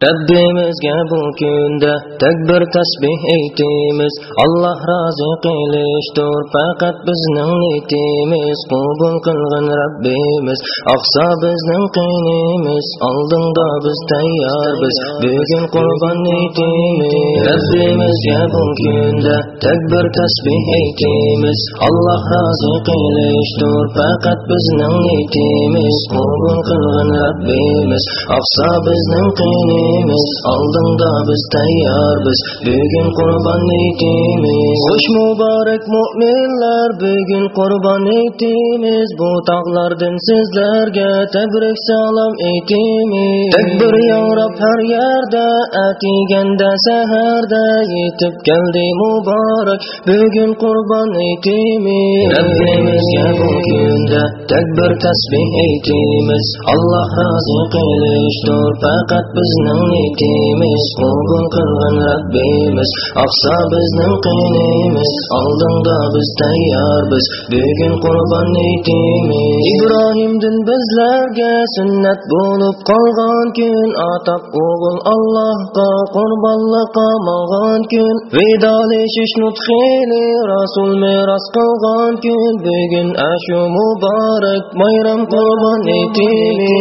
Rabbimizga bu kunda takbir tasbih aytimiz Alloh rozi qilishdir faqat bizning niyatimiz qabul qilgin Rabbimiz. Aqsa bizning qinimiz oldinda biz tayyormiz bugun qurbon niyatimiz Rabbimizga bu kunda takbir tasbih aytimiz Alloh rozi qilishdir faqat bizning niyatimiz qabul qilgin Rabbimiz. Aqsa bizning qinimiz biz oldinda biz tayyormiz bugun qurbon etimiz xush muborak mo'minlar bugun qurbon etimiz bu tog'lardan sizlarga tabrik salom aytimiz takbir yorab har yerda atiganda saharda yetib keldi muborak bugun qurbon etimiz dünya bu gündə Təkbir təsbih eytimiz Allah razı qilishdur Fəqət biznin niyetimiz? Qubul qılgın Rabbimiz Aqsa biznin qinimiz Aldında biz tayyar biz Bugün qurban niyetimiz. İbrahimdin bizlərgə sünnət bo'lib qolgan kun Ataq oğul Allahqa qurbanlıqa mağan kun Vidaleşiş nutxili Rasul miras qılgan kun Bugün ين أشو مبارك ما يرم قربان إتيلي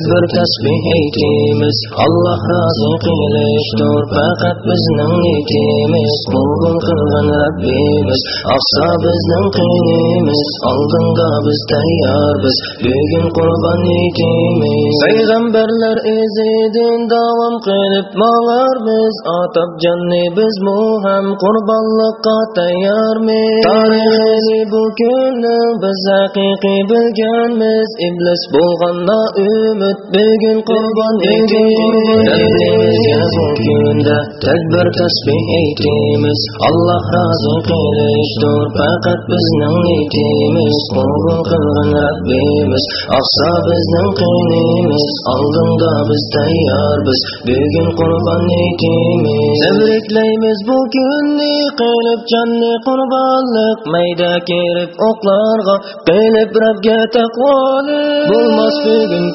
takbir tasbih aytimiz Alloh rozi qilishdir faqat bizning niyatimiz qabul qilgin Rabbimiz aqsa bizning qinimiz oldinda biz tayyormiz bugun qurbon niyatimiz payg'ambarlar izidan davom qilib mang'armiz atab janni biz mu ham qurbonlikqa tayyormiz tarixini bu kunni biz haqiqiy bilganmiz iblis bo'lganda umid bugun qurbon etimiz bu kunda takbir tasbih aytimiz Alloh rozi qilishdir faqat bizning niyatimiz qabul qilgin Rabbimiz. Aqsa bizning qinimiz oldinda biz tayyormiz bugun qurbon etimiz tabriklaymiz bu kunni qilib janni qurbonlik mayda kerib o'qlarga qilib Rabbga taqvolik bo'lmas bugun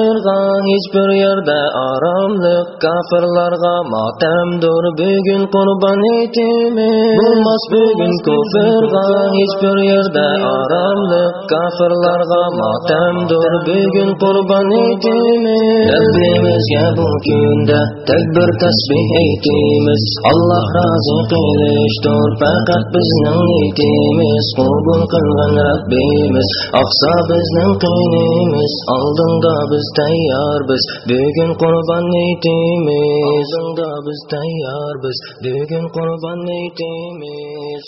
kufrga hiçbir yerde aramlık kafirlarga matemdur. Bugün kurban etimiz bulmaz bugün kufrga hiçbir yerde aramlık kafirlarga matemdur. Bugün kurban etimiz Rabbimizge bu günde tekbir tasbih etimiz Allah razı qilishdir faqat bizning niyatimiz qabul qilgan Rabbimiz aqsa bizning qinimiz oldinda biz tayyormiz bugun qurbon niyatimiz oldinda biz tayyormiz bugun qurbon niyatimiz